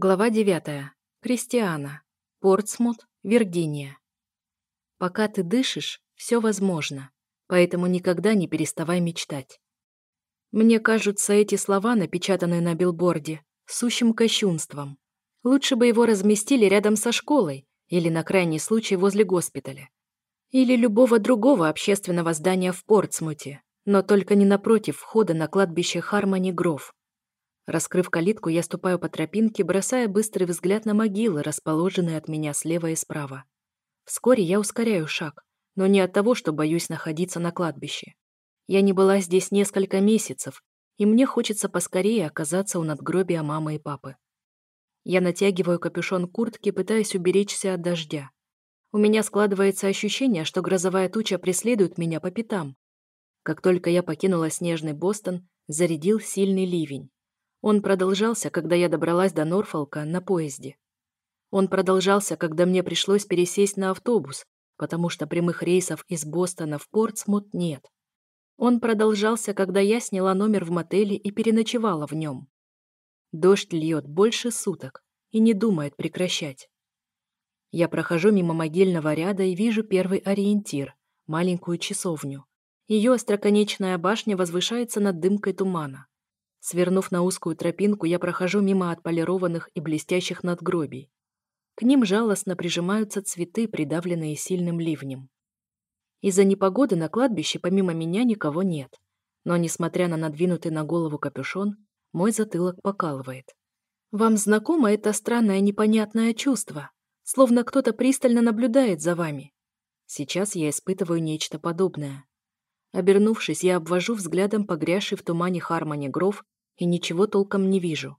Глава 9. Кристиана. Портсмут, Виргиния. Пока ты дышишь, все возможно, поэтому никогда не переставай мечтать. Мне кажутся эти слова, напечатанные на билборде, сущим кощунством. Лучше бы его разместили рядом со школой или, на крайний случай, возле госпиталя. Или любого другого общественного здания в Портсмуте, но только не напротив входа на кладбище Хармони Гров, Раскрыв калитку, я ступаю по тропинке, бросая быстрый взгляд на могилы, расположенные от меня слева и справа. Вскоре я ускоряю шаг, но не от того, что боюсь находиться на кладбище. Я не была здесь несколько месяцев, и мне хочется поскорее оказаться у надгробия мамы и папы. Я натягиваю капюшон куртки, пытаясь уберечься от дождя. У меня складывается ощущение, что грозовая туча преследует меня по пятам. Как только я покинула снежный Бостон, зарядил сильный ливень. Он продолжался, когда я добралась до Норфолка на поезде. Он продолжался, когда мне пришлось пересесть на автобус, потому что прямых рейсов из Бостона в Портсмут нет. Он продолжался, когда я сняла номер в мотеле и переночевала в нем. Дождь льет больше суток и не думает прекращать. Я прохожу мимо могильного ряда и вижу первый ориентир — маленькую часовню. Ее остроконечная башня возвышается над дымкой тумана. Свернув на узкую тропинку, я прохожу мимо отполированных и блестящих надгробий. К ним жалостно прижимаются цветы, придавленные сильным ливнем. Из-за непогоды на кладбище помимо меня никого нет. Но, несмотря на надвинутый на голову капюшон, мой затылок покалывает. Вам знакомо это странное непонятное чувство? Словно кто-то пристально наблюдает за вами. Сейчас я испытываю нечто подобное. Обернувшись, я обвожу взглядом погрязший в тумане Хармони Гров и ничего толком не вижу.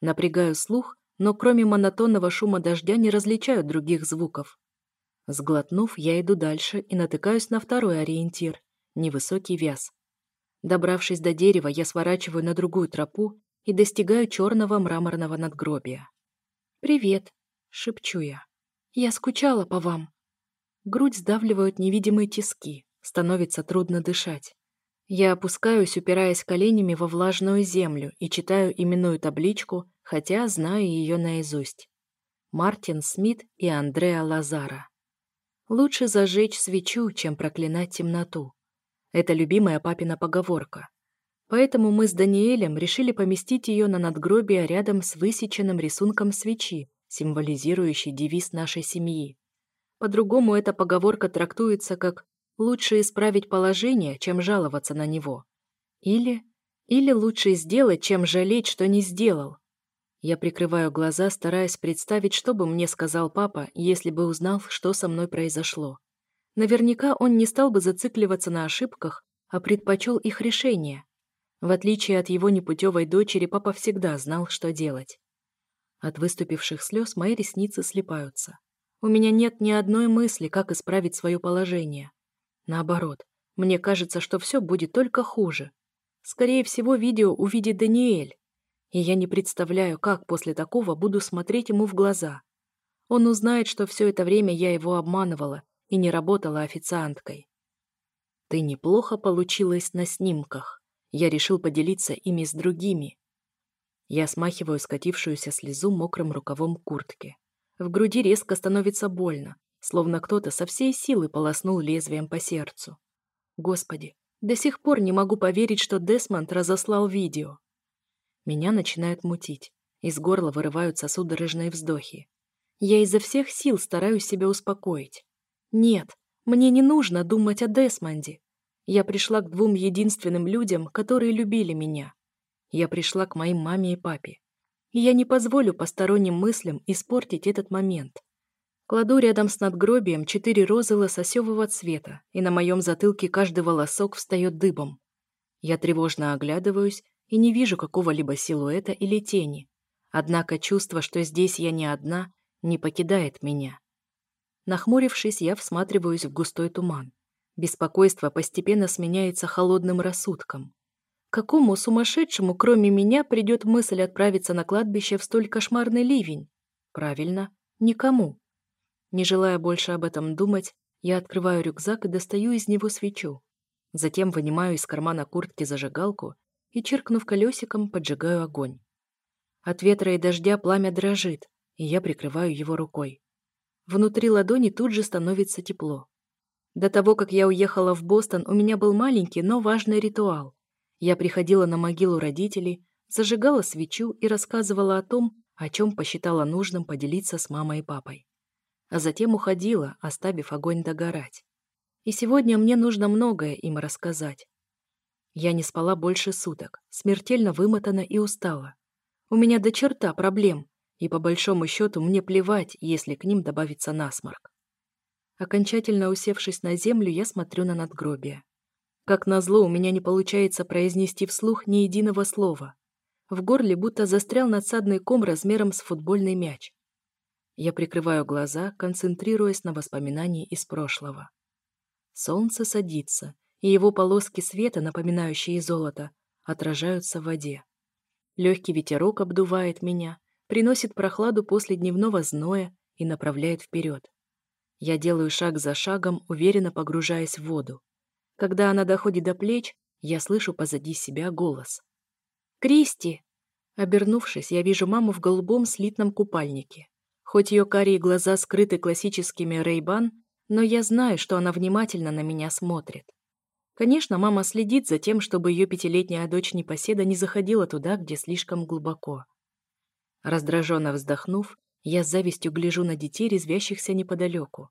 Напрягаю слух, но кроме монотонного шума дождя не различаю других звуков. Сглотнув, я иду дальше и натыкаюсь на второй ориентир — невысокий вяз. Добравшись до дерева, я сворачиваю на другую тропу и достигаю черного мраморного надгробия. «Привет», — шепчу я. «Я скучала по вам». Грудь сдавливают невидимые тиски. Становится трудно дышать. Я опускаюсь, упираясь коленями во влажную землю и читаю именную табличку, хотя знаю ее наизусть. Мартин Смит и Андреа Лазара. Лучше зажечь свечу, чем проклинать темноту. Это любимая папина поговорка. Поэтому мы с Даниэлем решили поместить ее на надгробие рядом с высеченным рисунком свечи, символизирующей девиз нашей семьи. По-другому эта поговорка трактуется как Лучше исправить положение, чем жаловаться на него. Или... Или лучше сделать, чем жалеть, что не сделал. Я прикрываю глаза, стараясь представить, что бы мне сказал папа, если бы узнал, что со мной произошло. Наверняка он не стал бы зацикливаться на ошибках, а предпочел их решение. В отличие от его непутевой дочери, папа всегда знал, что делать. От выступивших слез мои ресницы слипаются. У меня нет ни одной мысли, как исправить свое положение. Наоборот, мне кажется, что все будет только хуже. Скорее всего, видео увидит Даниэль. И я не представляю, как после такого буду смотреть ему в глаза. Он узнает, что все это время я его обманывала и не работала официанткой. Ты неплохо получилась на снимках. Я решил поделиться ими с другими. Я смахиваю скатившуюся слезу мокрым рукавом куртки. В груди резко становится больно, словно кто-то со всей силы полоснул лезвием по сердцу. Господи, до сих пор не могу поверить, что Десмонд разослал видео. Меня начинает мутить. Из горла вырываются судорожные вздохи. Я изо всех сил стараюсь себя успокоить. Нет, мне не нужно думать о Десмонде. Я пришла к двум единственным людям, которые любили меня. Я пришла к моим маме и папе. И я не позволю посторонним мыслям испортить этот момент. Кладу рядом с надгробием четыре розы лососевого цвета, и на моем затылке каждый волосок встает дыбом. Я тревожно оглядываюсь и не вижу какого-либо силуэта или тени. Однако чувство, что здесь я не одна, не покидает меня. Нахмурившись, я всматриваюсь в густой туман. Беспокойство постепенно сменяется холодным рассудком. Какому сумасшедшему, кроме меня, придет мысль отправиться на кладбище в столь кошмарный ливень? Правильно, никому. Не желая больше об этом думать, я открываю рюкзак и достаю из него свечу. Затем вынимаю из кармана куртки зажигалку и, чиркнув колесиком, поджигаю огонь. От ветра и дождя пламя дрожит, и я прикрываю его рукой. Внутри ладони тут же становится тепло. До того, как я уехала в Бостон, у меня был маленький, но важный ритуал. Я приходила на могилу родителей, зажигала свечу и рассказывала о том, о чем посчитала нужным поделиться с мамой и папой. А затем уходила, оставив огонь догорать. И сегодня мне нужно многое им рассказать. Я не спала больше суток, смертельно вымотана и устала. У меня до черта проблем, и по большому счету мне плевать, если к ним добавится насморк. Окончательно усевшись на землю, я смотрю на надгробие. Как назло, у меня не получается произнести вслух ни единого слова. В горле будто застрял надсадный ком размером с футбольный мяч. Я прикрываю глаза, концентрируясь на воспоминании из прошлого. Солнце садится, и его полоски света, напоминающие золото, отражаются в воде. Легкий ветерок обдувает меня, приносит прохладу после дневного зноя и направляет вперед. Я делаю шаг за шагом, уверенно погружаясь в воду. Когда она доходит до плеч, я слышу позади себя голос. «Кристи!» Обернувшись, я вижу маму в голубом слитном купальнике. Хоть ее карие глаза скрыты классическими рейбан, но я знаю, что она внимательно на меня смотрит. Конечно, мама следит за тем, чтобы ее пятилетняя дочь непоседа не заходила туда, где слишком глубоко. Раздраженно вздохнув, я с завистью гляжу на детей, резвящихся неподалеку.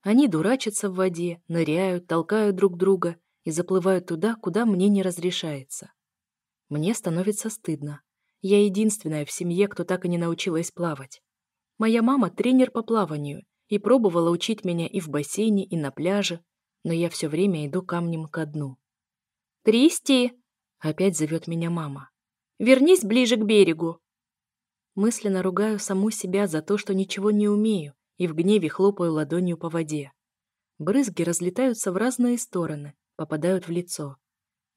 Они дурачатся в воде, ныряют, толкают друг друга и заплывают туда, куда мне не разрешается. Мне становится стыдно. Я единственная в семье, кто так и не научилась плавать. Моя мама тренер по плаванию и пробовала учить меня и в бассейне, и на пляже, но я все время иду камнем ко дну. «Кристи!» — опять зовет меня мама. «Вернись ближе к берегу!» Мысленно ругаю саму себя за то, что ничего не умею, и в гневе хлопаю ладонью по воде. Брызги разлетаются в разные стороны, попадают в лицо.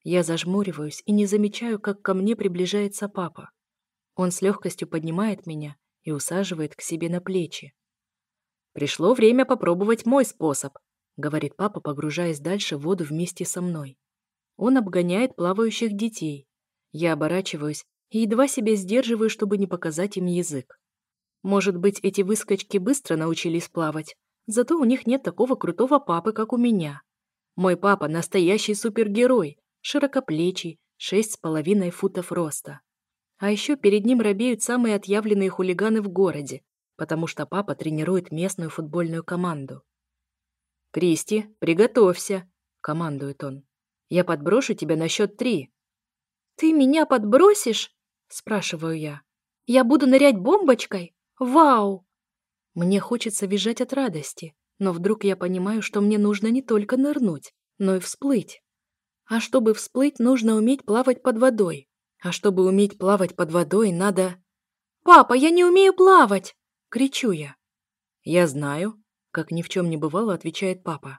Я зажмуриваюсь и не замечаю, как ко мне приближается папа. Он с легкостью поднимает меня и усаживает к себе на плечи. «Пришло время попробовать мой способ», — говорит папа, погружаясь дальше в воду вместе со мной. Он обгоняет плавающих детей. Я оборачиваюсь и едва себя сдерживаю, чтобы не показать им язык. Может быть, эти выскочки быстро научились плавать, зато у них нет такого крутого папы, как у меня. Мой папа – настоящий супергерой, широкоплечий, шесть с половиной футов роста. А еще перед ним робеют самые отъявленные хулиганы в городе, потому что папа тренирует местную футбольную команду. «Кристи, приготовься», – командует он. «Я подброшу тебя на счет три». «Ты меня подбросишь?» спрашиваю я. Я буду нырять бомбочкой? Вау! Мне хочется визжать от радости, но вдруг я понимаю, что мне нужно не только нырнуть, но и всплыть. А чтобы всплыть, нужно уметь плавать под водой. А чтобы уметь плавать под водой, надо... «Папа, я не умею плавать!» — кричу я. «Я знаю», — как ни в чем не бывало, отвечает папа.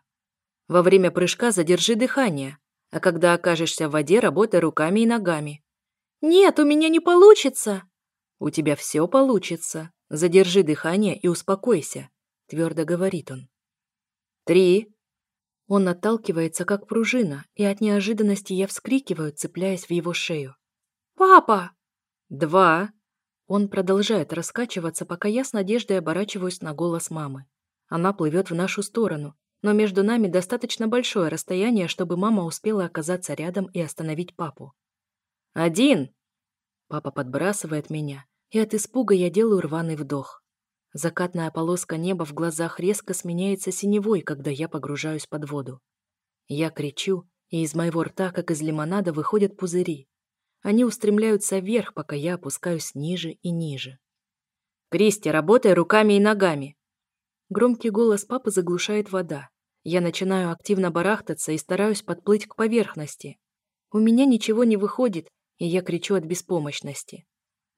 «Во время прыжка задержи дыхание, а когда окажешься в воде, работай руками и ногами. «Нет, у меня не получится!» «У тебя все получится. Задержи дыхание и успокойся», — твердо говорит он. «Три». Он отталкивается, как пружина, и от неожиданности я вскрикиваю, цепляясь в его шею. «Папа!» «Два». Он продолжает раскачиваться, пока я с надеждой оборачиваюсь на голос мамы. Она плывет в нашу сторону, но между нами достаточно большое расстояние, чтобы мама успела оказаться рядом и остановить папу. «Один!» Папа подбрасывает меня, и от испуга я делаю рваный вдох. Закатная полоска неба в глазах резко сменяется синевой, когда я погружаюсь под воду. Я кричу, и из моего рта, как из лимонада, выходят пузыри. Они устремляются вверх, пока я опускаюсь ниже и ниже. «Кристи, работай руками и ногами!» Громкий голос папы заглушает вода. Я начинаю активно барахтаться и стараюсь подплыть к поверхности. У меня ничего не выходит, и я кричу от беспомощности.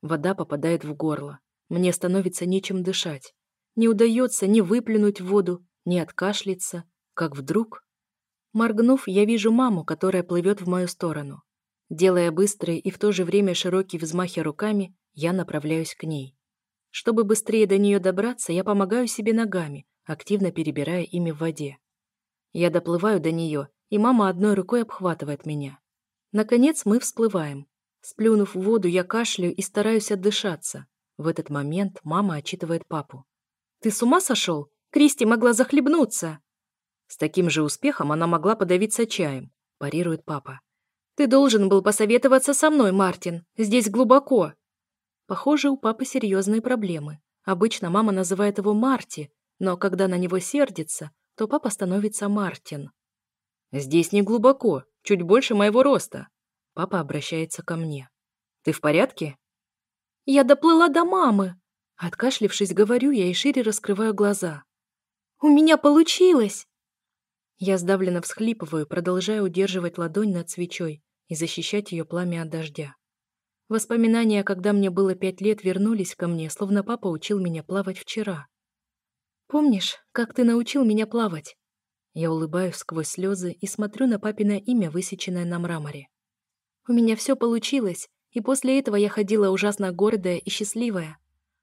Вода попадает в горло. Мне становится нечем дышать. Не удается ни выплюнуть в воду, ни откашляться, как вдруг... Моргнув, я вижу маму, которая плывет в мою сторону. Делая быстрые и в то же время широкие взмахи руками, я направляюсь к ней. Чтобы быстрее до нее добраться, я помогаю себе ногами, активно перебирая ими в воде. Я доплываю до нее, и мама одной рукой обхватывает меня. Наконец мы всплываем. Сплюнув в воду, я кашляю и стараюсь отдышаться. В этот момент мама отчитывает папу. «Ты с ума сошел? Кристи могла захлебнуться!» С таким же успехом она могла подавиться чаем, парирует папа. «Ты должен был посоветоваться со мной, Мартин. Здесь глубоко». Похоже, у папы серьезные проблемы. Обычно мама называет его Марти, но когда на него сердится, то папа становится Мартин. «Здесь не глубоко, чуть больше моего роста», Папа обращается ко мне. «Ты в порядке?» «Я доплыла до мамы!» Откашлившись, говорю я и шире раскрываю глаза. «У меня получилось!» Я сдавленно всхлипываю, продолжая удерживать ладонь над свечой и защищать ее пламя от дождя. Воспоминания, когда мне было пять лет, вернулись ко мне, словно папа учил меня плавать вчера. «Помнишь, как ты научил меня плавать?» Я улыбаюсь сквозь слезы и смотрю на папино имя, высеченное на мраморе. У меня все получилось, и после этого я ходила ужасно гордая и счастливая.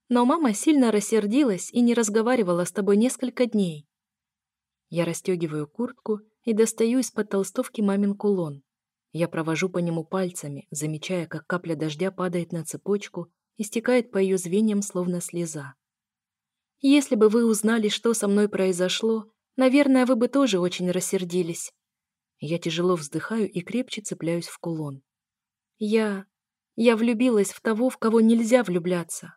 Но мама сильно рассердилась и не разговаривала с тобой несколько дней. Я расстегиваю куртку и достаю из-под толстовки мамин кулон. Я провожу по нему пальцами, замечая, как капля дождя падает на цепочку и стекает по ее звеньям, словно слеза. Если бы вы узнали, что со мной произошло, наверное, вы бы тоже очень рассердились. Я тяжело вздыхаю и крепче цепляюсь в кулон. Я... я влюбилась в того, в кого нельзя влюбляться.